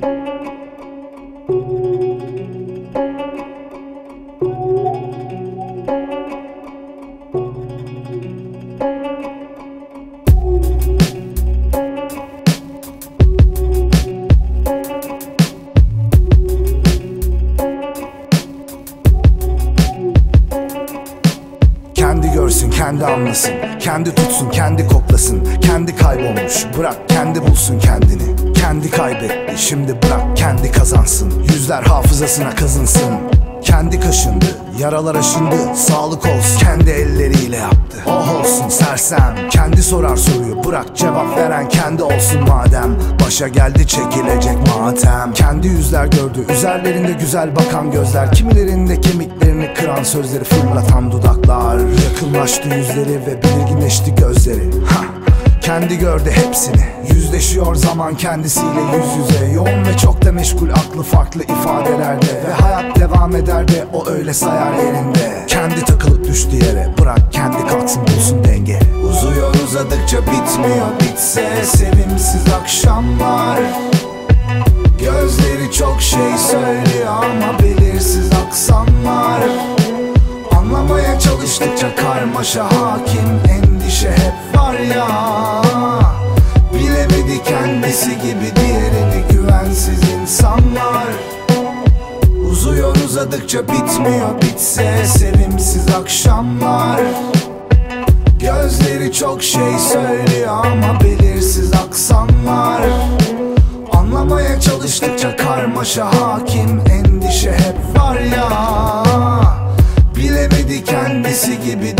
Kendi görsün, kendi anlasın. Kendi tutsun, kendi koklasın. Kendi kaybolmuş, bırak kendi bulsun kendini. Kendi kaybetti, şimdi bırak kendi kazansın Yüzler hafızasına kazınsın. Kendi kaşındı, yaralar aşındı Sağlık olsun, kendi elleriyle yaptı Oh olsun sersem, kendi sorar soruyu Bırak cevap veren kendi olsun madem. Başa geldi çekilecek matem. Kendi yüzler gördü, üzerlerinde güzel bakan gözler. Kimilerinde kemiklerini kıran sözleri fırlatan dudaklar. Yakınlaştı yüzleri ve belirginleşti gözleri. Kendi gördü hepsini. Yüzleşiyor zaman kendisiyle yüz yüze. Yoğun ve çok da meşgul aklı farklı ifadelerde. Ve hayat devam eder de o öyle sayar yerinde Kendi takılıp düştü yere. Bırak kendi kalksın bulsun denge. Uzuyor uzadıkça bitmiyor bitse Sevimsiz akşamlar Gözleri çok şey söylüyor ama belirsiz aksanlar Anlamaya çalıştıkça karmaşa hakim Endişe diğerini güvensiz insanlar. Uzuyor uzadıkça bitmiyor bitse Sevimsiz akşamlar. Gözleri çok şey söylüyor ama belirsiz aksanlar. Anlamaya çalıştıkça karmaşa hakim Endişe hep var ya. Bilemedi kendisi gibi